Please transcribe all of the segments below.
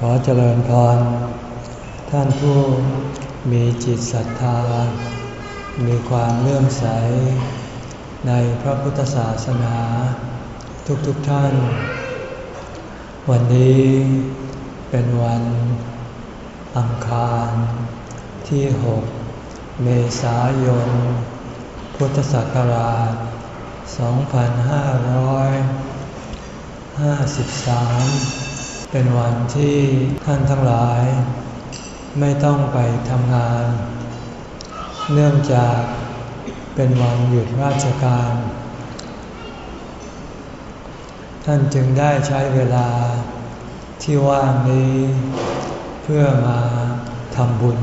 ขอเจริญพร ท่านผู้มีจิตศรัทธา มีความเลื่อมใส ในพระพุทธศาสนา ทุกๆทท่าน วันนี้เป็นวันอังคารที่ 6 เมษายน พุทธศักราช 2553 เป็นวันที่ท่านทั้งหลาย ไม่ต้องไปทำงาน เนื่องจากเป็นวันหยุดราชการ ท่านจึงได้ใช้เวลาที่ว่างนี้เพื่อมาทำบุญ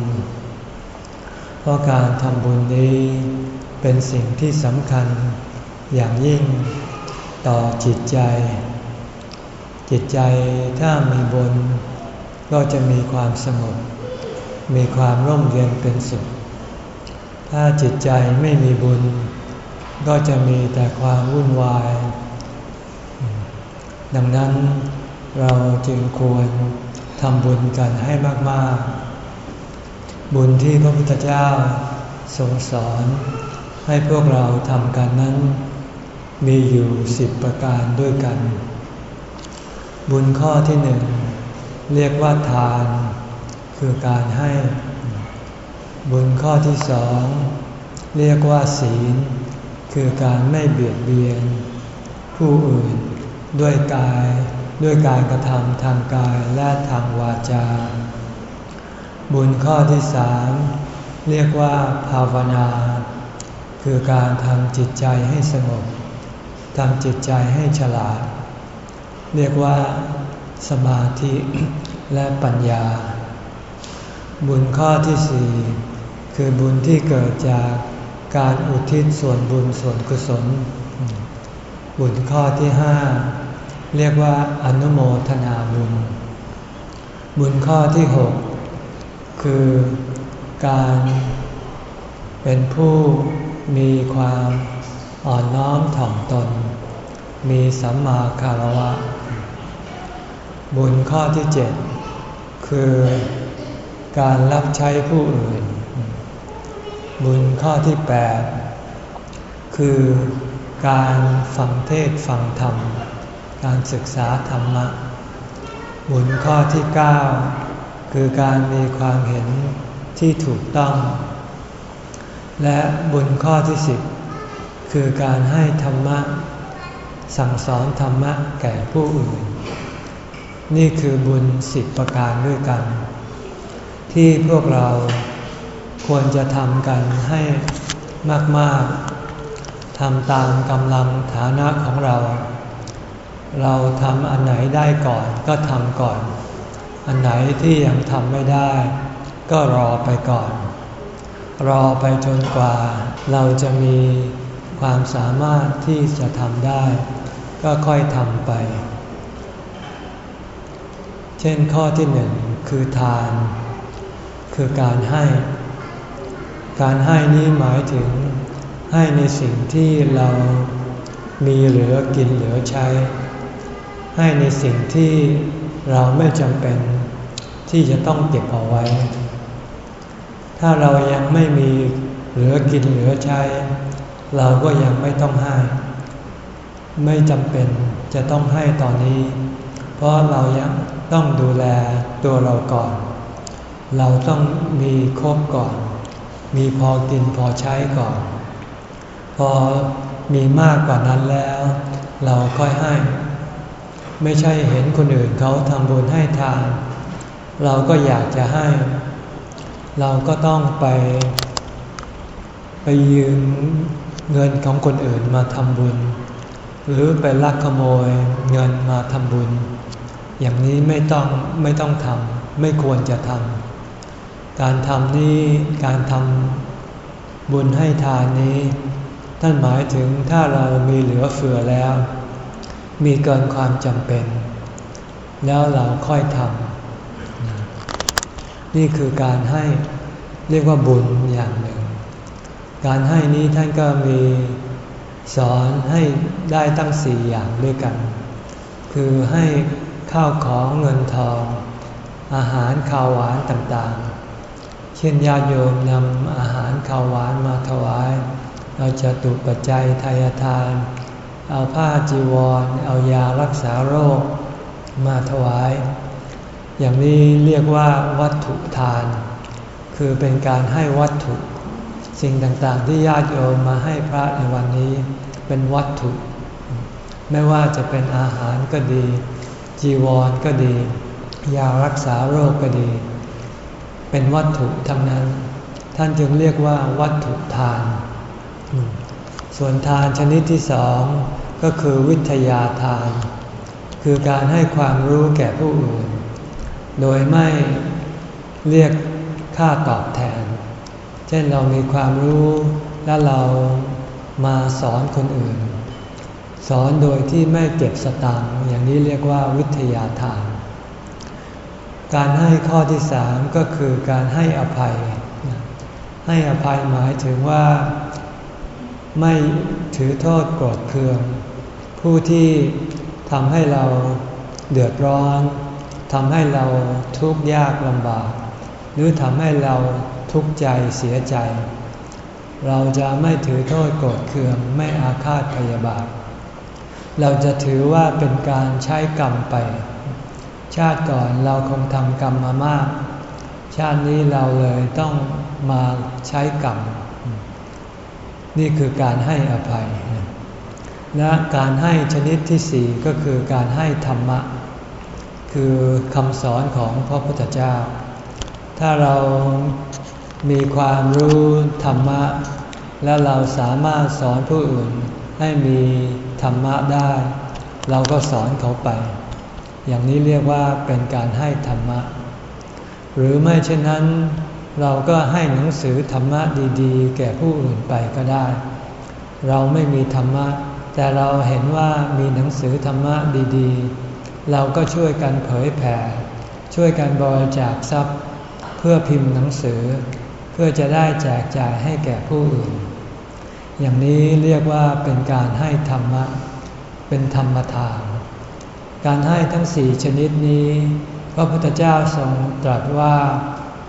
เพราะการทำบุญนี้เป็นสิ่งที่สำคัญอย่างยิ่งต่อจิตใจ จิตใจถ้ามีบุญก็จะมีความสงบ มีความร่มเย็นเป็นสุข ถ้าจิตใจไม่มีบุญ ก็จะมีแต่ความวุ่นวาย ดังนั้นเราจึงควรทำบุญกันให้มากๆ บุญที่พระพุทธเจ้าทรงสอนให้พวกเราทำกันนั้น มีอยู่สิบประการด้วยกัน บุญข้อที่หนึ่งเรียกว่าทาน คือการให้ บุญข้อที่สองเรียกว่าศีล คือการไม่เบียดเบียน ผู้อื่นด้วยกายด้วยการกระทำทางกายและทางวาจา บุญข้อที่สามเรียกว่าภาวนา คือการทำจิตใจให้สงบทำจิตใจให้ฉลาด เรียกว่าสมาธิและปัญญา บุญข้อที่สี่คือบุญที่เกิดจากการอุทิศส่วนบุญส่วนกุศล บุญข้อที่ห้าเรียกว่าอนุโมทนาบุญ บุญข้อที่หกคือการเป็นผู้มีความอ่อนน้อมถ่อมตน มีสัมมาคารวะ บุญข้อที่เจ็ดคือการรับใช้ผู้อื่น บุญข้อที่แปดคือการฟังเทศฟังธรรม การศึกษาธรรมะ บุญข้อที่เก้าคือการมีความเห็นที่ถูกต้อง และบุญข้อที่สิบคือการให้ธรรมะ สั่งสอนธรรมะแก่ผู้อื่น นี่คือบุญสิบประการด้วยกัน ที่พวกเราควรจะทำกันให้มากๆทำตามกำลังฐานะของเรา เราทำอันไหนได้ก่อนก็ทำก่อน อันไหนที่ยังทำไม่ได้ ก็รอไปก่อน รอไปจนกว่า เราจะมีความสามารถที่จะทำได้ ก็ค่อยทำไป เช่นข้อที่หนึ่งคือทาน คือการให้ การให้นี้หมายถึงให้ในสิ่งที่เรามีเหลือกินเหลือใช้ ให้ในสิ่งที่เราไม่จำเป็นที่จะต้องเก็บเอาไว้ ถ้าเรายังไม่มีเหลือกินเหลือใช้ เราก็ยังไม่ต้องให้ ไม่จำเป็นจะต้องให้ตอนนี้ ราะเรายังต้องดูแลตัวเราก่อน เราต้องมีครบก่อน มีพอกินพอใช้ก่อน พอมีมากกว่านั้นแล้ว เราค่อยให้ ไม่ใช่เห็นคนอื่นเขาทำบุญให้ทาน เราก็อยากจะให้ เราก็ต้องไป ไปยืมเงินของคนอื่นมาทำบุญ หรือไปลักขโมยเงินมาทำบุญ อย่างนี้ไม่ต้องไม่ต้องทำไม่ควรจะทำการทำนี้การทำบุญให้ทานนี้ ท่านหมายถึงถ้าเรามีเหลือเฟือแล้ว มีเกินความจำเป็น แล้วเราค่อยทำนี่คือการให้เรียกว่าบุญอย่างหนึ่ง การให้นี้ท่านก็มีสอนให้ได้ตั้งสี่อย่างด้วยกัน คือให้ ข้าวของเงินทอง อาหารข้าวหวานต่างๆ เช่นญาติโยมนำอาหารข้าวหวานมาถวาย เราจะตุปัจจัยทายทาน เอาผ้าจีวร เอายารักษาโรค มาถวาย อย่างนี้เรียกว่าวัตถุทาน คือเป็นการให้วัตถุ สิ่งต่างๆที่ญาติโยมมาให้พระในวันนี้ เป็นวัตถุ ไม่ว่าจะเป็นอาหารก็ดี จีวรก็ดี ยารักษาโรคก็ดี เป็นวัตถุทั้งนั้น ท่านจึงเรียกว่าวัตถุทาน ส่วนทานชนิดที่สองก็คือวิทยาทาน คือการให้ความรู้แก่ผู้อื่น โดยไม่เรียกค่าตอบแทน เช่นเรามีความรู้แล้วเรามาสอนคนอื่น สอนโดยที่ไม่เก็บสตางค์อย่างนี้เรียกว่าวิทยาทาน การให้ข้อที่สามก็คือการให้อภัย ให้อภัยหมายถึงว่าไม่ถือโทษโกรธเคือง ผู้ที่ทำให้เราเดือดร้อนทำให้เราทุกข์ยากลำบาก หรือทำให้เราทุกข์ใจเสียใจ เราจะไม่ถือโทษโกรธเคืองไม่อาฆาตพยาบาท เราจะถือว่าเป็นการใช้กรรมไป ชาติก่อนเราคงทำกรรมมามาก ชาตินี้เราเลยต้องมาใช้กรรม นี่คือการให้อภัย และการให้ชนิดที่สี่ก็คือการให้ธรรมะ คือคำสอนของพระพุทธเจ้า ถ้าเรามีความรู้ธรรมะ และเราสามารถสอนผู้อื่นให้มี ธรรมะได้ เราก็สอนเขาไป อย่างนี้เรียกว่าเป็นการให้ธรรมะ หรือไม่เช่นนั้นเราก็ให้หนังสือธรรมะดีๆ แก่ผู้อื่นไปก็ได้ เราไม่มีธรรมะ แต่เราเห็นว่ามีหนังสือธรรมะดีๆ เราก็ช่วยกันเผยแผ่ ช่วยกันบริจาคทรัพย์ เพื่อพิมพ์หนังสือ เพื่อจะได้แจกจ่ายให้แก่ผู้อื่น อย่างนี้เรียกว่าเป็นการให้ธรรมะ เป็นธรรมทาน การให้ทั้งสี่ชนิดนี้ พระพุทธเจ้าทรงตรัสว่า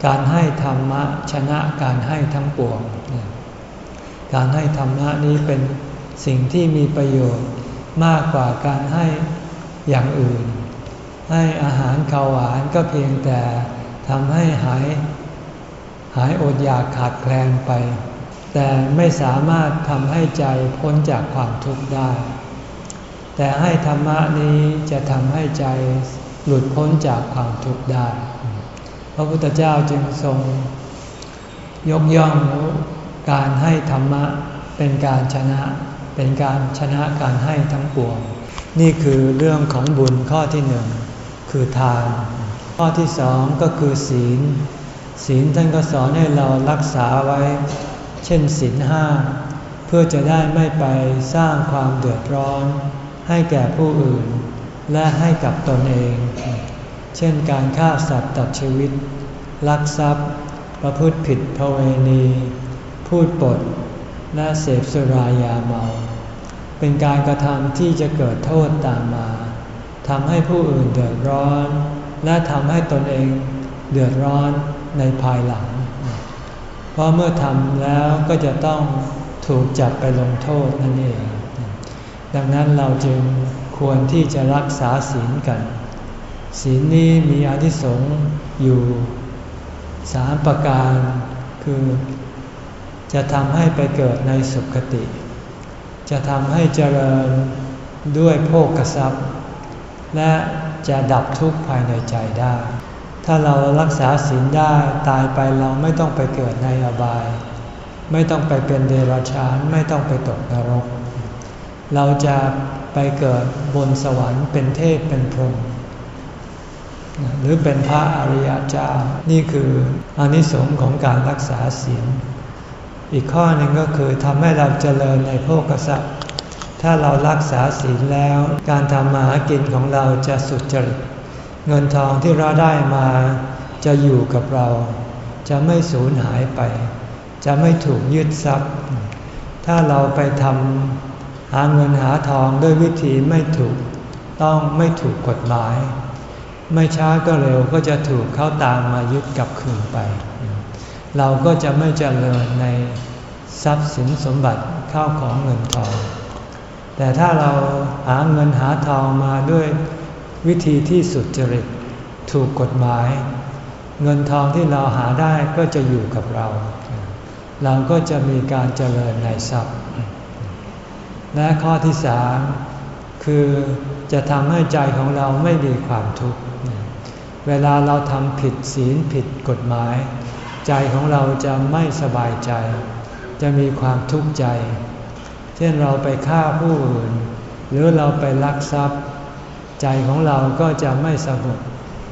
การให้ธรรมะชนะการให้ทั้งปวง การให้ธรรมะนี้เป็นสิ่งที่มีประโยชน์มากกว่าการให้อย่างอื่น ให้อาหารข้าวหวานก็เพียงแต่ทำให้หาย หายอดอยากขาดแคลนไป แต่ไม่สามารถทำให้ใจพ้นจากความทุกข์ได้ แต่ให้ธรรมะนี้จะทำให้ใจหลุดพ้นจากความทุกข์ได้ พระพุทธเจ้าจึงทรง ยกย่องการให้ธรรมะเป็นการชนะ เป็นการชนะการให้ทั้งปวง นี่คือเรื่องของบุญข้อที่หนึ่งคือทาน ข้อที่สองก็คือศีล ศีลท่านก็สอนให้เรารักษาไว้ เช่นศีลห้าเพื่อจะได้ไม่ไปสร้างความเดือดร้อน ให้แก่ผู้อื่น และให้กับตนเอง เช่นการฆ่าสัตว์ตัดชีวิต ลักทรัพย์ ประพฤติผิดภเวณี พูดปด และเสพสุรายาเมา เป็นการกระทำที่จะเกิดโทษตามมาทำให้ผู้อื่นเดือดร้อน และทำให้ตนเองเดือดร้อนในภายหลัง เพราะเมื่อทำแล้วก็จะต้องถูกจับไปลงโทษนั่นเอง ดังนั้นเราจึงควรที่จะรักษาศีลกัน ศีลนี้มีอนิสงส์อยู่สามประการ คือจะทำให้ไปเกิดในสุขติ จะทำให้เจริญด้วยโภกทรัพย์ และจะดับทุกข์ภายในใจได้ ถ้าเรารักษาศีลได้ตายไปเราไม่ต้องไปเกิดในอบาย ไม่ต้องไปเป็นเดรัจฉานไม่ต้องไปตกนรก เราจะไปเกิดบนสวรรค์เป็นเทพเป็นพรหมหรือเป็นพระอริยเจ้า นี่คืออนิสงส์ของการรักษาศีลอีกข้อหนึ่งก็คือทำให้เราเจริญในโภกทรัพย์ถ้าเรารักษาศีลแล้ว การทำมาหากินของเราจะสุจริต เงินทองที่เราได้มาจะอยู่กับเรา จะไม่สูญหายไป จะไม่ถูกยึดทรัพย์ ถ้าเราไปทำหาเงินหาทองด้วยวิธีไม่ถูกต้องไม่ถูกกฎหมาย ไม่ช้าก็เร็วก็จะถูกเขาตามมายึดกลับคืนไป เราก็จะไม่เจริญในทรัพย์สินสมบัติเข้าของเงินทอง แต่ถ้าเราหาเงินหาทองมาด้วย วิธีที่สุดจริต ถูกกฎหมาย เงินทองที่เราหาได้ก็จะอยู่กับเรา เราก็จะมีการเจริญในทรัพย์ และข้อที่สามคือจะทำให้ใจของเราไม่มีความทุกข์ เวลาเราทำผิดศีลผิดกฎหมาย ใจของเราจะไม่สบายใจ จะมีความทุกข์ใจ เช่นเราไปฆ่าผู้อื่น หรือเราไปลักทรัพย์ ใจของเราก็จะไม่สงบ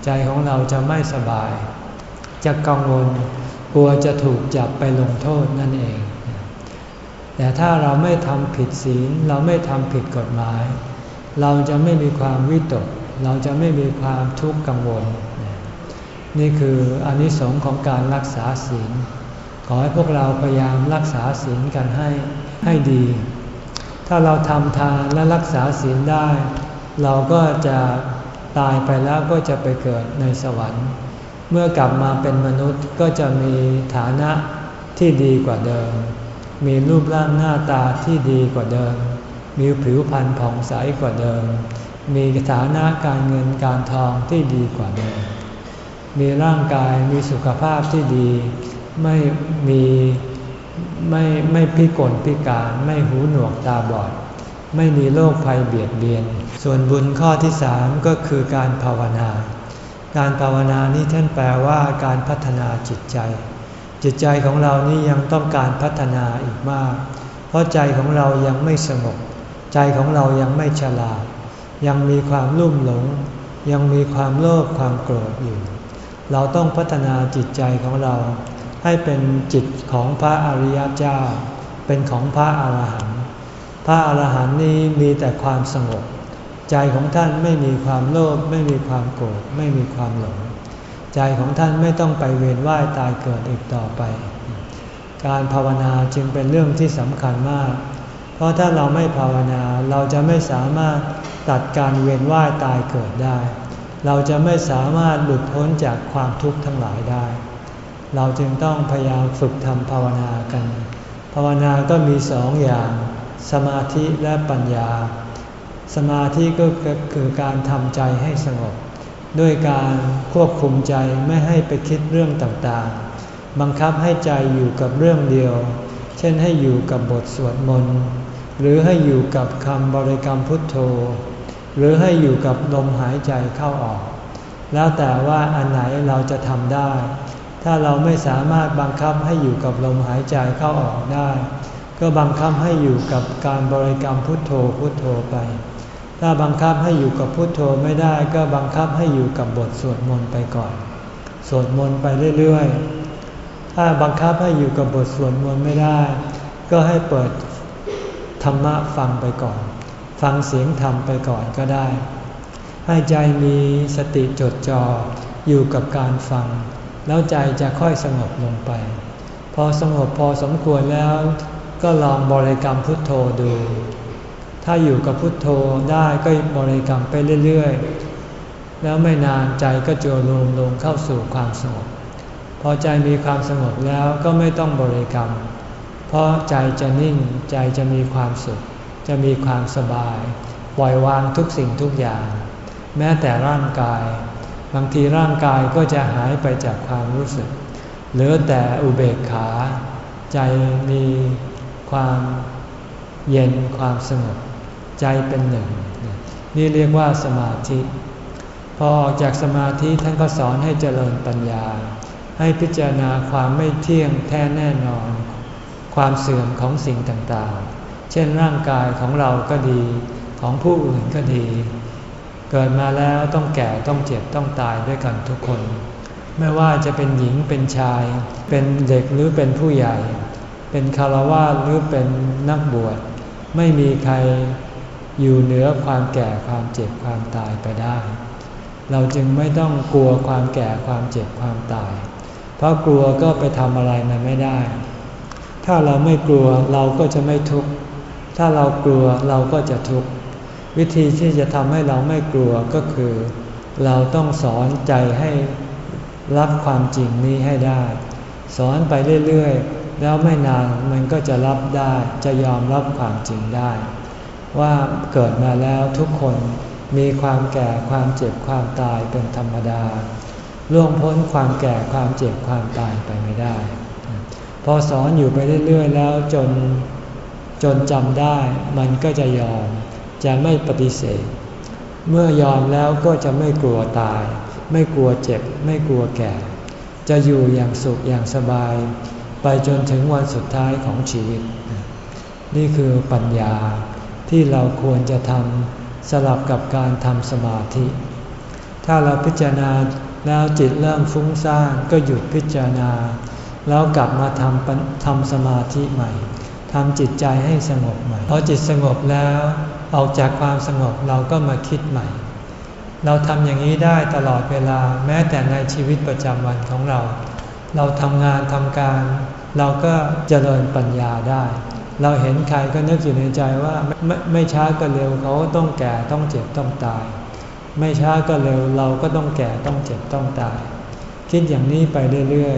ใจของเราจะไม่สบาย จะกังวลกลัวจะถูกจับไปลงโทษนั่นเอง แต่ถ้าเราไม่ทำผิดศีลเราไม่ทำผิดกฎหมาย เราจะไม่มีความวิตก เราจะไม่มีความทุกข์กังวล นี่คืออนิสงค์ของการรักษาศีลขอให้พวกเราพยายามรักษาศีลกันให้ให้ดี ถ้าเราทำทานและรักษาศีลได้ เราก็จะตายไปแล้วก็จะไปเกิดในสวรรค์ เมื่อกลับมาเป็นมนุษย์ก็จะมีฐานะที่ดีกว่าเดิม มีรูปร่างหน้าตาที่ดีกว่าเดิม มีผิวพรรณผ่องใสกว่าเดิม มีฐานะการเงินการทองที่ดีกว่าเดิม มีร่างกายมีสุขภาพที่ดี ไม่มีไม่ไม่พิกลพิการ ไม่หูหนวกตาบอด ไม่มีโรคภัยเบียดเบียน ส่วนบุญข้อที่สามก็คือการภาวนา การภาวนานี้ท่านแปลว่าการพัฒนาจิตใจ จิตใจของเรานี่ยังต้องการพัฒนาอีกมาก เพราะใจของเรายังไม่สงบ ใจของเรายังไม่ฉลาด ยังมีความลุ่มหลง ยังมีความโลภความโกรธอยู่ เราต้องพัฒนาจิตใจของเรา ให้เป็นจิตของพระอริยเจ้า เป็นของพระอาหารหันต์ พระอาหารหันต์นี้มีแต่ความสงบ ใจของท่านไม่มีความโลภไม่มีความโกรธไม่มีความหลง ใจของท่านไม่ต้องไปเวียนว่ายตายเกิดอีกต่อไป การภาวนาจึงเป็นเรื่องที่สำคัญมาก เพราะถ้าเราไม่ภาวนาเราจะไม่สามารถตัดการเวียนว่ายตายเกิดได้ เราจะไม่สามารถหลุดพ้นจากความทุกข์ทั้งหลายได้ เราจึงต้องพยายามฝึกทำภาวนากัน ภาวนาก็มีสองอย่าง สมาธิและปัญญา สมาธิก็คือการทำใจให้สงบ ด้วยการควบคุมใจไม่ให้ไปคิดเรื่องต่างๆ บังคับให้ใจอยู่กับเรื่องเดียว เช่นให้อยู่กับบทสวดมนต์หรือให้อยู่กับคำบริกรรมพุทโธ หรือให้อยู่กับลมหายใจเข้าออก แล้วแต่ว่าอันไหนเราจะทำได้ ถ้าเราไม่สามารถบังคับให้อยู่กับลมหายใจเข้าออกได้ ก็บังคับให้อยู่กับการบริกรรมพุทโธพุทโธไป ถ้าบังคับให้อยู่กับพุทโธไม่ได้ก็บังคับให้อยู่กับบทสวดมนต์ไปก่อน สวดมนต์ไปเรื่อยๆ ถ้าบังคับให้อยู่กับบทสวดมนต์ไม่ได้ ก็ให้เปิดธรรมะฟังไปก่อน ฟังเสียงธรรมไปก่อนก็ได้ ให้ใจมีสติจดจ่ออยู่กับการฟัง แล้วใจจะค่อยสงบลงไป พอสงบพอสมควรแล้ว ก็ลองบริกรรมพุทโธดู ถ้าอยู่กับพุทโธได้ก็บริกรรมไปเรื่อยๆ แล้วไม่นานใจก็จะรวมลงเข้าสู่ความสงบ พอใจมีความสงบแล้วก็ไม่ต้องบริกรรม เพราะใจจะนิ่งใจจะมีความสุข จะมีความสบาย ปล่อยวางทุกสิ่งทุกอย่าง แม้แต่ร่างกาย บางทีร่างกายก็จะหายไปจากความรู้สึก เหลือแต่อุเบกขา ใจมีความเย็นความสงบ ใจเป็นหนึ่ง นี่เรียกว่าสมาธิ พอออกจากสมาธิท่านก็สอนให้เจริญปัญญา ให้พิจารณาความไม่เที่ยงแท้แน่นอน ความเสื่อมของสิ่งต่างๆ เช่นร่างกายของเราก็ดีของผู้อื่นก็ดี เกิดมาแล้วต้องแก่ต้องเจ็บต้องตายด้วยกันทุกคน ไม่ว่าจะเป็นหญิงเป็นชาย เป็นเด็กหรือเป็นผู้ใหญ่ เป็นคารวะหรือเป็นนักบวชไม่มีใคร อยู่เหนือความแก่ความเจ็บความตายไปได้ เราจึงไม่ต้องกลัวความแก่ความเจ็บความตาย เพราะกลัวก็ไปทำอะไรมันไม่ได้ ถ้าเราไม่กลัวเราก็จะไม่ทุกข์ ถ้าเรากลัวเราก็จะทุกข์ วิธีที่จะทำให้เราไม่กลัวก็คือ เราต้องสอนใจให้รับความจริงนี้ให้ได้ สอนไปเรื่อยๆ แล้วไม่นานมันก็จะรับได้ จะยอมรับความจริงได้ ว่าเกิดมาแล้วทุกคนมีความแก่ความเจ็บความตายเป็นธรรมดา ล่วงพ้นความแก่ความเจ็บความตายไปไม่ได้ พอสอนอยู่ไปเรื่อยๆแล้วจนจนจำได้มันก็จะยอมจะไม่ปฏิเสธ เมื่อยอมแล้วก็จะไม่กลัวตาย ไม่กลัวเจ็บ ไม่กลัวแก่ จะอยู่อย่างสุขอย่างสบาย ไปจนถึงวันสุดท้ายของชีวิต นี่คือปัญญา ที่เราควรจะทำสลับกับการทำสมาธิ ถ้าเราพิจารณาแล้วจิตเริ่มฟุ้งซ่านก็หยุดพิจารณา แล้วกลับมาทำทำสมาธิใหม่ทำจิตใจให้สงบใหม่พอจิตสงบแล้วออกจากความสงบเราก็มาคิดใหม่ เราทำอย่างนี้ได้ตลอดเวลาแม้แต่ในชีวิตประจำวันของเรา เราทำงานทำการ เราก็เจริญปัญญาได้ เราเห็นใครก็นึกอยู่ในใจว่าไม่ไม่ช้าก็เร็วเขาต้องแก่ต้องเจ็บต้องตาย ไม่ช้าก็เร็วเราก็ต้องแก่ต้องเจ็บต้องตาย คิดอย่างนี้ไปเรื่อย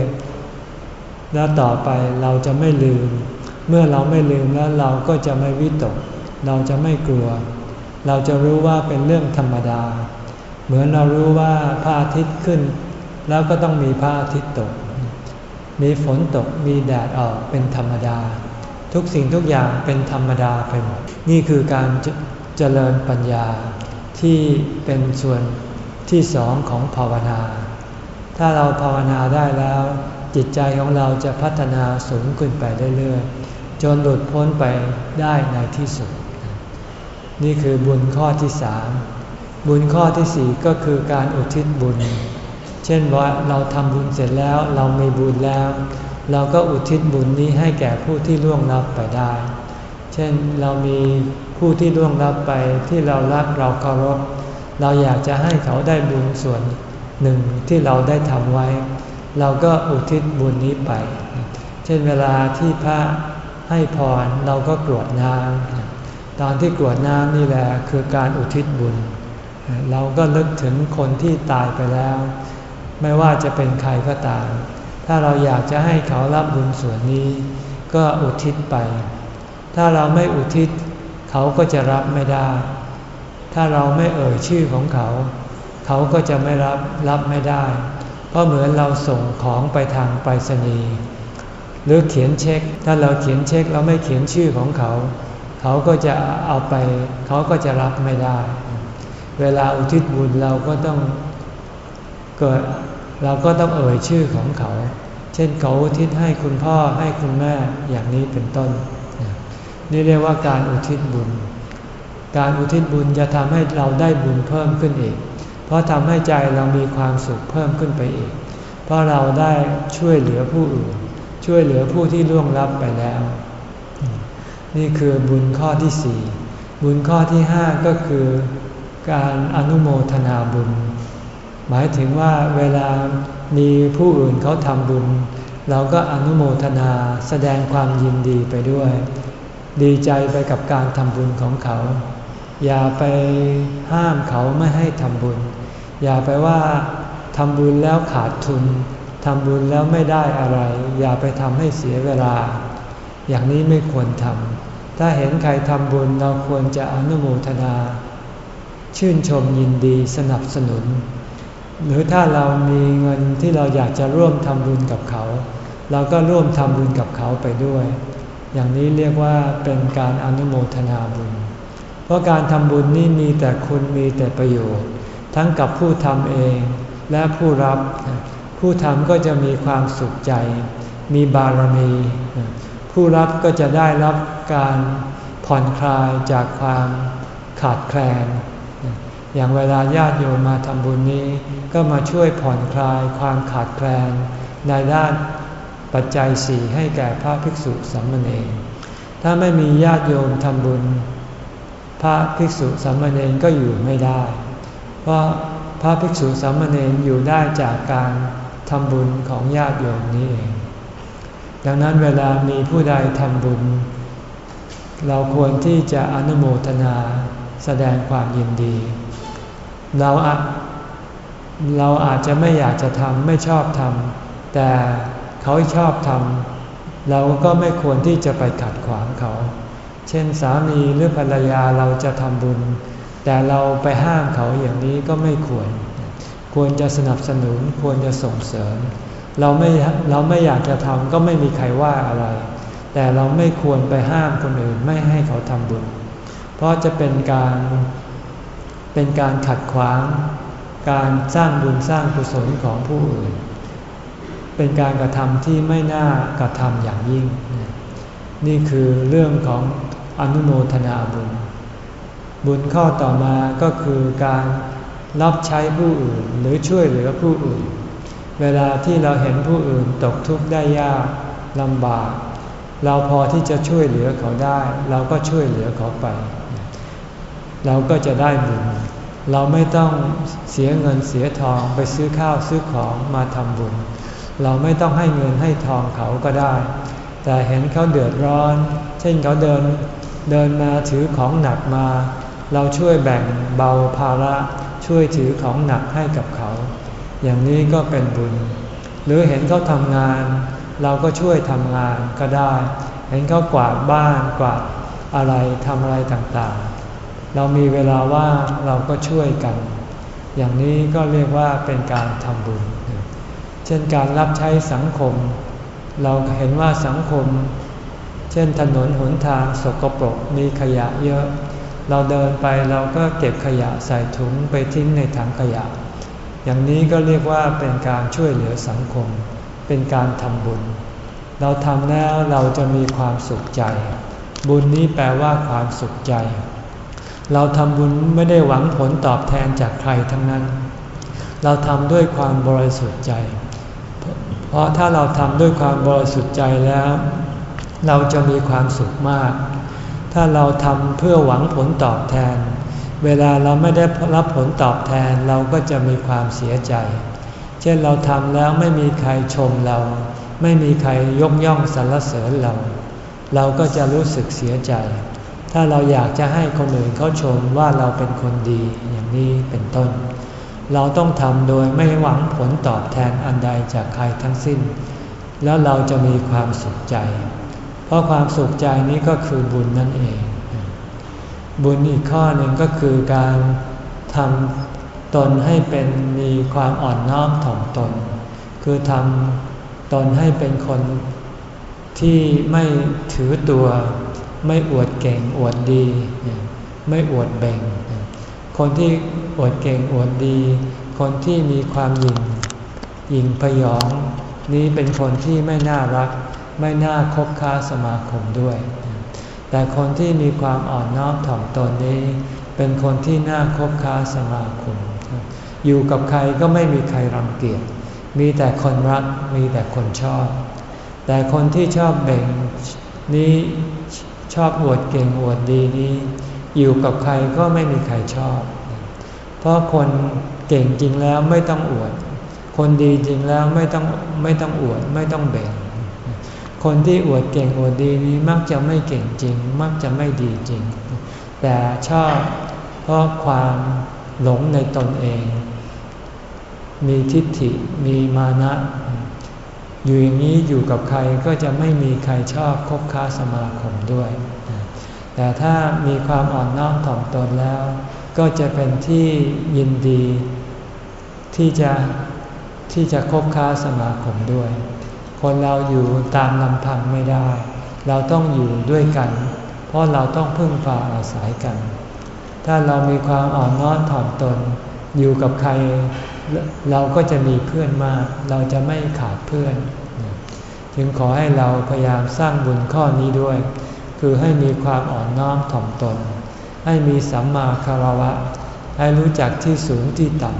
ๆ แล้วต่อไปเราจะไม่ลืม เมื่อเราไม่ลืมแล้วเราก็จะไม่วิตก เราจะไม่กลัว เราจะรู้ว่าเป็นเรื่องธรรมดา เหมือนเรารู้ว่าพระอาทิตย์ขึ้น แล้วก็ต้องมีพระอาทิตย์ตก มีฝนตกมีแดดออกเป็นธรรมดา ทุกสิ่งทุกอย่างเป็นธรรมดาไปหมด นี่คือการเจริญปัญญาที่เป็นส่วนที่สองของภาวนา ถ้าเราภาวนาได้แล้ว จิตใจของเราจะพัฒนาสูงขึ้นไปเรื่อยๆ จนหลุดพ้นไปได้ในที่สุด นี่คือบุญข้อที่สามบุญข้อที่สี่ก็คือการอุทิศบุญ เช่นว่าเราทำบุญเสร็จแล้วเรามีบุญแล้ว เราก็อุทิศบุญนี้ให้แก่ผู้ที่ล่วงลับไปได้ เช่นเรามีผู้ที่ล่วงลับไปที่เรารักเราเคารพ เราอยากจะให้เขาได้บุญส่วนหนึ่งที่เราได้ทำไว้ เราก็อุทิศบุญนี้ไป เช่นเวลาที่พระให้พรเราก็กรวดน้ำตอนที่กรวดน้ำนี่แหละคือการอุทิศบุญ เราก็ลึกถึงคนที่ตายไปแล้ว ไม่ว่าจะเป็นใครก็ตาม ถ้าเราอยากจะให้เขารับบุญส่วนนี้ ก็อุทิศไป ถ้าเราไม่อุทิศ เขาก็จะรับไม่ได้ ถ้าเราไม่เอ่ยชื่อของเขา เขาก็จะไม่รับรับไม่ได้ เพราะเหมือนเราส่งของไปทางไปรษณีย์หรือเขียนเช็ค ถ้าเราเขียนเช็คเราไม่เขียนชื่อของเขา เขาก็จะเอาไป เขาก็จะรับไม่ได้ เวลาอุทิศบุญเราก็ต้องเกิด เราก็ต้องเอ่ยชื่อของเขา เช่นเขาอุทิศให้คุณพ่อให้คุณแม่อย่างนี้เป็นต้น นี่เรียกว่าการอุทิศบุญ การอุทิศบุญจะทำให้เราได้บุญเพิ่มขึ้นอีก เพราะทำให้ใจเรามีความสุขเพิ่มขึ้นไปอีก เพราะเราได้ช่วยเหลือผู้อื่น ช่วยเหลือผู้ที่ล่วงลับไปแล้ว นี่คือบุญข้อที่สี่บุญข้อที่ห้าก็คือการอนุโมทนาบุญ หมายถึงว่าเวลามีผู้อื่นเขาทำบุญ เราก็อนุโมทนาแสดงความยินดีไปด้วย ดีใจไปกับการทำบุญของเขา อย่าไปห้ามเขาไม่ให้ทำบุญ อย่าไปว่าทำบุญแล้วขาดทุนทำบุญแล้วไม่ได้อะไร อย่าไปทำให้เสียเวลา อย่างนี้ไม่ควรทำถ้าเห็นใครทำบุญเราควรจะอนุโมทนา ชื่นชมยินดีสนับสนุน หรือถ้าเรามีเงินที่เราอยากจะร่วมทำบุญกับเขา เราก็ร่วมทำบุญกับเขาไปด้วย อย่างนี้เรียกว่าเป็นการอนุโมทนาบุญ เพราะการทำบุญนี่มีแต่คุณมีแต่ประโยชน์ ทั้งกับผู้ทำเองและผู้รับ ผู้ทำก็จะมีความสุขใจ มีบารมี ผู้รับก็จะได้รับการผ่อนคลายจากความขาดแคลน อย่างเวลาญาติโยมมาทำบุญนี้ ก็มาช่วยผ่อนคลายความขาดแคลนในด้านปัจจัยสี่ให้แก่พระภิกษุสามเณรถ้าไม่มีญาติโยมทำบุญ พระภิกษุสามเณรก็อยู่ไม่ได้ เพราะพระภิกษุสามเณรอยู่ได้จากการทำบุญของญาติโยมนี้เอง ดังนั้นเวลามีผู้ใดทำบุญ เราควรที่จะอนุโมทนาแสดงความยินดี เราเราอาจจะไม่อยากจะทำไม่ชอบทำแต่เขาชอบทำเราก็ไม่ควรที่จะไปขัดขวางเขา เช่นสามีหรือภรรยาเราจะทำบุญ แต่เราไปห้ามเขาอย่างนี้ก็ไม่ควร ควรจะสนับสนุนควรจะส่งเสริม เราไม่เราไม่อยากจะทำก็ไม่มีใครว่าอะไร แต่เราไม่ควรไปห้ามคนอื่นไม่ให้เขาทำบุญ เพราะจะเป็นการ เป็นการขัดขวาง การสร้างบุญสร้างกุศลของผู้อื่น เป็นการกระทำที่ไม่น่ากระทำอย่างยิ่ง นี่คือเรื่องของอนุโมทนาบุญ บุญข้อต่อมาก็คือการรับใช้ผู้อื่นหรือช่วยเหลือผู้อื่น เวลาที่เราเห็นผู้อื่นตกทุกข์ได้ยากลำบาก เราพอที่จะช่วยเหลือเขาได้ เราก็ช่วยเหลือเขาไป เราก็จะได้บุญ เราไม่ต้องเสียเงินเสียทองไปซื้อข้าวซื้อของมาทำบุญ เราไม่ต้องให้เงินให้ทองเขาก็ได้ แต่เห็นเขาเดือดร้อน เช่นเขาเดินเดินมาถือของหนักมา เราช่วยแบ่งเบาภาระช่วยถือของหนักให้กับเขา อย่างนี้ก็เป็นบุญ หรือเห็นเขาทำงาน เราก็ช่วยทำงานก็ได้ เห็นเขากวาดบ้านกวาดอะไรทำอะไรต่างๆ เรามีเวลาว่างเราก็ช่วยกัน อย่างนี้ก็เรียกว่าเป็นการทำบุญ เช่นการรับใช้สังคม เราเห็นว่าสังคม เช่นถนนหนทางสกปรกมีขยะเยอะ เราเดินไปเราก็เก็บขยะใส่ถุงไปทิ้งในถังขยะ อย่างนี้ก็เรียกว่าเป็นการช่วยเหลือสังคม เป็นการทำบุญ เราทำแล้วเราจะมีความสุขใจ บุญนี้แปลว่าความสุขใจ เราทำบุญไม่ได้หวังผลตอบแทนจากใครทั้งนั้น เราทำด้วยความบริสุทธิ์ใจ เพราะถ้าเราทำด้วยความบริสุทธิ์ใจแล้ว เราจะมีความสุขมาก ถ้าเราทำเพื่อหวังผลตอบแทน เวลาเราไม่ได้รับผลตอบแทนเราก็จะมีความเสียใจ เช่นเราทำแล้วไม่มีใครชมเรา ไม่มีใครยกย่องสรรเสริญเรา เราก็จะรู้สึกเสียใจ ถ้าเราอยากจะให้คนอื่นเขาชมว่าเราเป็นคนดีอย่างนี้เป็นต้น เราต้องทำโดยไม่หวังผลตอบแทนอันใดจากใครทั้งสิ้น แล้วเราจะมีความสุขใจ เพราะความสุขใจนี้ก็คือบุญนั่นเอง บุญอีกข้อหนึ่งก็คือการทำตนให้เป็นมีความอ่อนน้อมถ่อมตน คือทำตนให้เป็นคนที่ไม่ถือตัว ไม่อวดเก่งอวดดี ไม่อวดแบ่ง คนที่อวดเก่งอวดดี คนที่มีความหยิ่งหยิ่งพยอง นี้เป็นคนที่ไม่น่ารัก ไม่น่าคบค้าสมาคมด้วย แต่คนที่มีความอ่อนน้อมถ่อมตนนี้ เป็นคนที่น่าคบค้าสมาคม อยู่กับใครก็ไม่มีใครรังเกียจ มีแต่คนรัก มีแต่คนชอบ แต่คนที่ชอบแบ่งนี้ ชอบอวดเก่งอวดดีนี้ อยู่กับใครก็ไม่มีใครชอบ เพราะคนเก่งจริงแล้วไม่ต้องอวด คนดีจริงแล้วไม่ต้องไม่ต้องอวดไม่ต้องแบ่ง คนที่อวดเก่งอวดดีนี้มักจะไม่เก่งจริง มักจะไม่ดีจริง แต่ชอบเพราะความหลงในตนเอง มีทิฏฐิมีมานะ อยู่อย่างนี้อยู่กับใครก็จะไม่มีใครชอบคบค้าสมาคมด้วย แต่ถ้ามีความอ่อนน้อมถ่อมตนแล้ว ก็จะเป็นที่ยินดี ที่จะที่จะคบค้าสมาคมด้วย คนเราอยู่ตามลำพังไม่ได้ เราต้องอยู่ด้วยกัน เพราะเราต้องพึ่งพาอาศัยกัน ถ้าเรามีความอ่อนน้อมถ่อมตน อยู่กับใคร เราก็จะมีเพื่อนมาก เราจะไม่ขาดเพื่อน จึงขอให้เราพยายามสร้างบุญข้อนี้ด้วย คือให้มีความอ่อนน้อมถ่อมตน ให้มีสัมมาคารวะ ให้รู้จักที่สูงที่ต่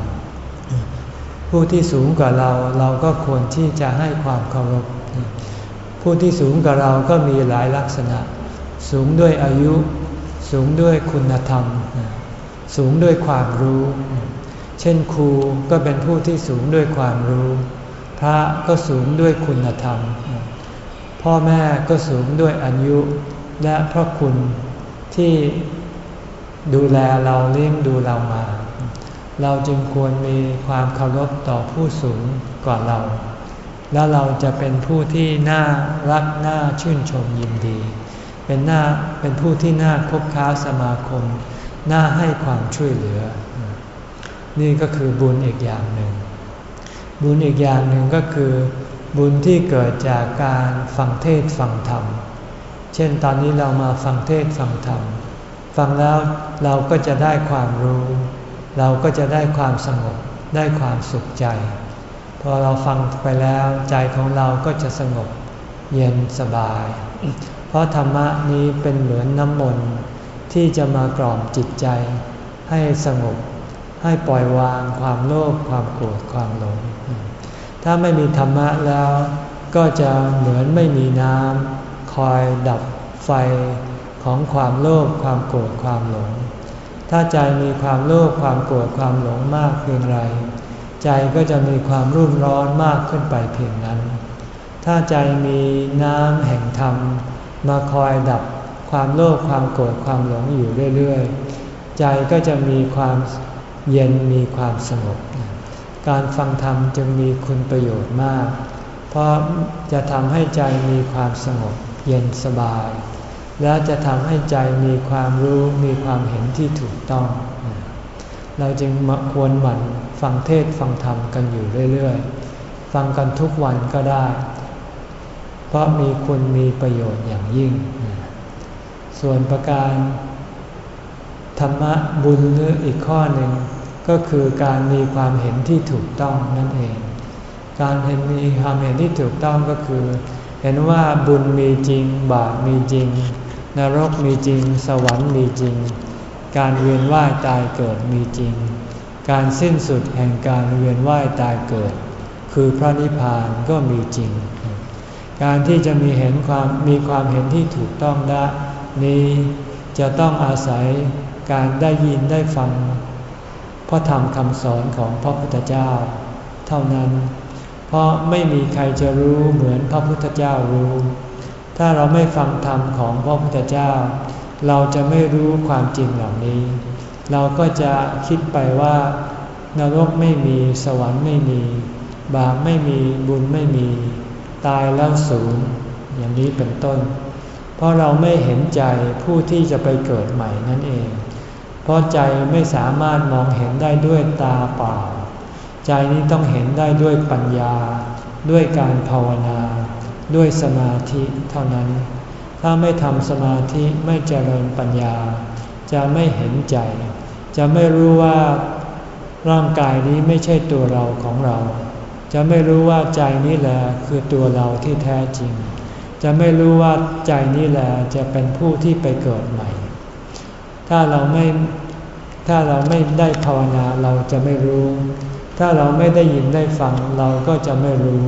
ำผู้ที่สูงกว่าเราเราก็ควรที่จะให้ความเคารพ ผู้ที่สูงกว่าเราก็มีหลายลักษณะ สูงด้วยอายุ สูงด้วยคุณธรรม สูงด้วยความรู้ เช่นครูก็เป็นผู้ที่สูงด้วยความรู้ พระก็สูงด้วยคุณธรรม พ่อแม่ก็สูงด้วยอายุ และพระคุณที่ดูแลเราเลี้ยงดูเรามา เราจึงควรมีความเคารพต่อผู้สูงกว่าเรา แล้วเราจะเป็นผู้ที่น่ารักน่าชื่นชมยินดี เป็นหน้าเป็นผู้ที่น่าคบค้าสมาคม น่าให้ความช่วยเหลือ นี่ก็คือบุญอีกอย่างหนึ่ง บุญอีกอย่างหนึ่งก็คือ บุญที่เกิดจากการฟังเทศฟังธรรม เช่นตอนนี้เรามาฟังเทศฟังธรรม ฟังแล้วเราก็จะได้ความรู้ เราก็จะได้ความสงบได้ความสุขใจ พอเราฟังไปแล้วใจของเราก็จะสงบเย็นสบาย เพราะธรรมะนี้เป็นเหมือนน้ำมนต์ที่จะมากล่อมจิตใจให้สงบ ให้ปล่อยวางความโลภความโกรธความหลง ถ้าไม่มีธรรมะแล้วก็จะเหมือนไม่มีน้ำคอยดับไฟของความโลภความโกรธความหลง ถ้าใจมีความโลภความโกรธความหลงมากเพียงไร ใจก็จะมีความรุ่มร้อนมากขึ้นไปเพียงนั้น ถ้าใจมีน้ำแห่งธรรม มาคอยดับความโลภความโกรธความหลงอยู่เรื่อยๆ ใจก็จะมีความ เย็นมีความสงบ การฟังธรรมจึงมีคุณประโยชน์มาก เพราะจะทำให้ใจมีความสงบ เย็นสบาย และจะทำให้ใจมีความรู้มีความเห็นที่ถูกต้อง เราจึงควรหมั่นฟังเทศฟังธรรมกันอยู่เรื่อยๆ ฟังกันทุกวันก็ได้ เพราะมีคุณมีประโยชน์อย่างยิ่ง ส่วนประการ ธรรมะบุญหรืออีกข้อหนึ่ง ก็คือการมีความเห็นที่ถูกต้องนั่นเอง การเห็นมีความเห็นที่ถูกต้องก็คือ เห็นว่าบุญมีจริง บาปมีจริง นรกมีจริง สวรรค์มีจริง การเวียนว่ายตายเกิดมีจริง การสิ้นสุดแห่งการเวียนว่ายตายเกิด คือพระนิพพานก็มีจริง การที่จะมีเห็นความมีความเห็นที่ถูกต้องได้นี้จะต้องอาศัย การได้ยินได้ฟังพระธรรมคำสอนของพระพุทธเจ้า เท่านั้น เพราะไม่มีใครจะรู้เหมือนพระพุทธเจ้ารู้ ถ้าเราไม่ฟังธรรมของพระพุทธเจ้า เราจะไม่รู้ความจริงเหล่านี้ เราก็จะคิดไปว่านรกไม่มีสวรรค์ไม่มี บาปไม่มีบุญไม่มี ตายแล้วสูญอย่างนี้เป็นต้น เพราะเราไม่เห็นใจผู้ที่จะไปเกิดใหม่นั่นเอง เพราะใจไม่สามารถมองเห็นได้ด้วยตาเปล่า ใจนี้ต้องเห็นได้ด้วยปัญญา ด้วยการภาวนา ด้วยสมาธิเท่านั้น ถ้าไม่ทำสมาธิไม่เจริญปัญญา จะไม่เห็นใจ จะไม่รู้ว่าร่างกายนี้ไม่ใช่ตัวเราของเรา จะไม่รู้ว่าใจนี้แหละคือตัวเราที่แท้จริง จะไม่รู้ว่าใจนี้แหละจะเป็นผู้ที่ไปเกิดใหม่ ถ้าเราไม่ถ้าเราไม่ได้ภาวนาเราจะไม่รู้ ถ้าเราไม่ได้ยินได้ฟังเราก็จะไม่รู้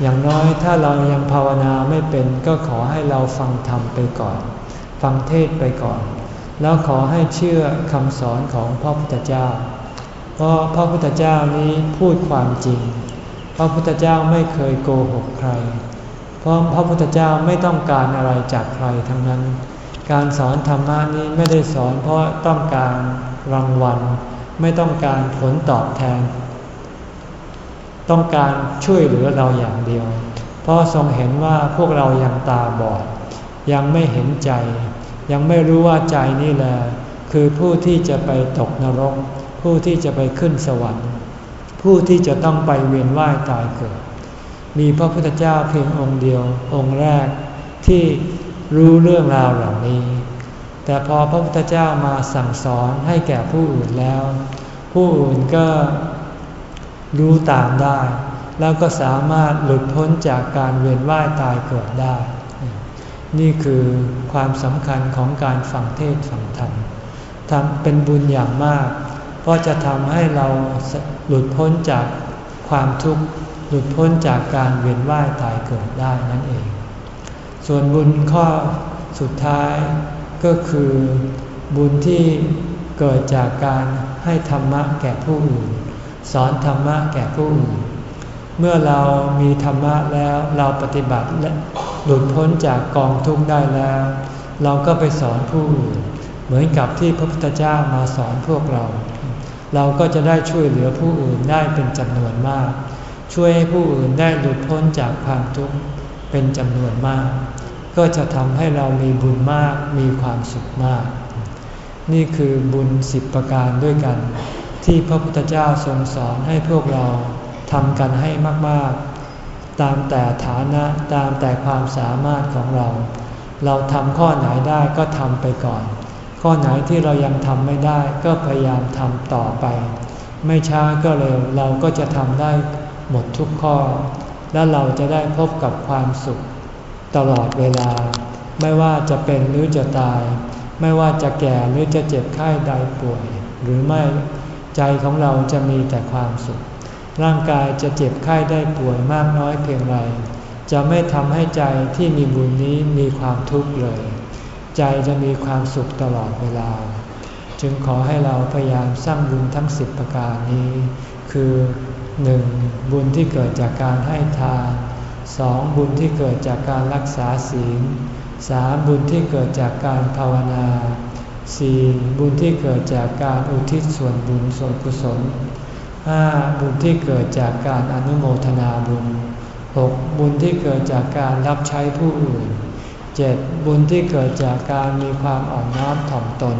อย่างน้อยถ้าเรายังภาวนาไม่เป็นก็ขอให้เราฟังธรรมไปก่อน ฟังเทศไปก่อน แล้วขอให้เชื่อคำสอนของพระพุทธเจ้า เพราะพระพุทธเจ้านี้พูดความจริง พระพุทธเจ้าไม่เคยโกหกใคร เพราะพระพุทธเจ้าไม่ต้องการอะไรจากใครทั้งนั้น การสอนธรรมะนี้ไม่ได้สอนเพราะต้องการรางวัล ไม่ต้องการผลตอบแทน ต้องการช่วยเหลือเราอย่างเดียว เพราะทรงเห็นว่าพวกเรายังตาบอด ยังไม่เห็นใจ ยังไม่รู้ว่าใจนี่แหละคือผู้ที่จะไปตกนรก ผู้ที่จะไปขึ้นสวรรค์ ผู้ที่จะต้องไปเวียนว่ายตายเกิด มีพระพุทธเจ้าเพียงองค์เดียวองค์แรกที่ รู้เรื่องราวเหล่านี้ แต่พอพระพุทธเจ้ามาสั่งสอนให้แก่ผู้อื่นแล้ว ผู้อื่นก็รู้ตามได้ แล้วก็สามารถหลุดพ้นจากการเวียนว่ายตายเกิดได้ นี่คือความสำคัญของการฟังเทศฟังธรรมทำเป็นบุญอย่างมาก เพราะจะทำให้เราหลุดพ้นจากความทุกข์หลุดพ้นจากการเวียนว่ายตายเกิดได้นั่นเอง ส่วนบุญข้อสุดท้ายก็คือบุญที่เกิดจากการให้ธรรมะแก่ผู้อื่น สอนธรรมะแก่ผู้อื่น เมื่อเรามีธรรมะแล้วเราปฏิบัติและหลุดพ้นจากกองทุกข์ได้แล้ว เราก็ไปสอนผู้อื่น เหมือนกับที่พระพุทธเจ้ามาสอนพวกเรา เราก็จะได้ช่วยเหลือผู้อื่นได้เป็นจำนวนมาก ช่วยให้ผู้อื่นได้หลุดพ้นจากความทุกข์ เป็นจำนวนมาก ก็จะทำให้เรามีบุญมากมีความสุขมาก นี่คือบุญสิบประการด้วยกัน ที่พระพุทธเจ้าทรงสอนให้พวกเราทำกันให้มากๆ ตามแต่ฐานะตามแต่ความสามารถของเรา เราทำข้อไหนได้ก็ทำไปก่อน ข้อไหนที่เรายังทำไม่ได้ก็พยายามทำต่อไป ไม่ช้าก็เร็วเราก็จะทำได้หมดทุกข้อ และเราจะได้พบกับความสุขตลอดเวลา ไม่ว่าจะเป็นหรือจะตาย ไม่ว่าจะแก่หรือจะเจ็บไข้ใดป่วย หรือไม่ใจของเราจะมีแต่ความสุข ร่างกายจะเจ็บไข้ได้ป่วยมากน้อยเพียงไรจะไม่ทำให้ใจที่มีบุญนี้มีความทุกข์เลย ใจจะมีความสุขตลอดเวลา จึงขอให้เราพยายามสร้างบุญทั้งสิบประการนี้ คือ 1. บุญที่เกิดจากการให้ทาน 2. บุญที่เกิดจากการรักษาศีล 3. บุญที่เกิดจากการภาวนา 4. บุญที่เกิดจากการอุทิศส่วนบุญส่วนกุศล 5. บุญที่เกิดจากการอนุโมทนาบุญ 6. บุญที่เกิดจากการรับใช้ผู้อื่น 7. บุญที่เกิดจากการมีความอ่อนน้อมถ่อมตน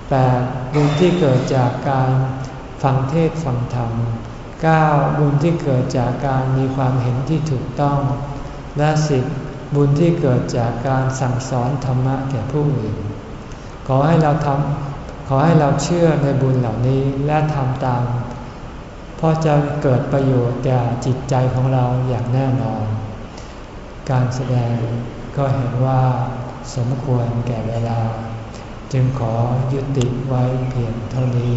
8. บุญที่เกิดจากการฟังเทศฟังธรรม 9. บุญที่เกิดจากการมีความเห็นที่ถูกต้อง และ 10. บุญที่เกิดจากการสั่งสอนธรรมะแก่ผู้อื่น ขอให้เราทำขอให้เราเชื่อในบุญเหล่านี้และทำตาม เพราะจะเกิดประโยชน์แก่จิตใจของเราอย่างแน่นอน การแสดงก็เห็นว่าสมควรแก่เวลา จึงขอยุติไว้เพียงเท่านี้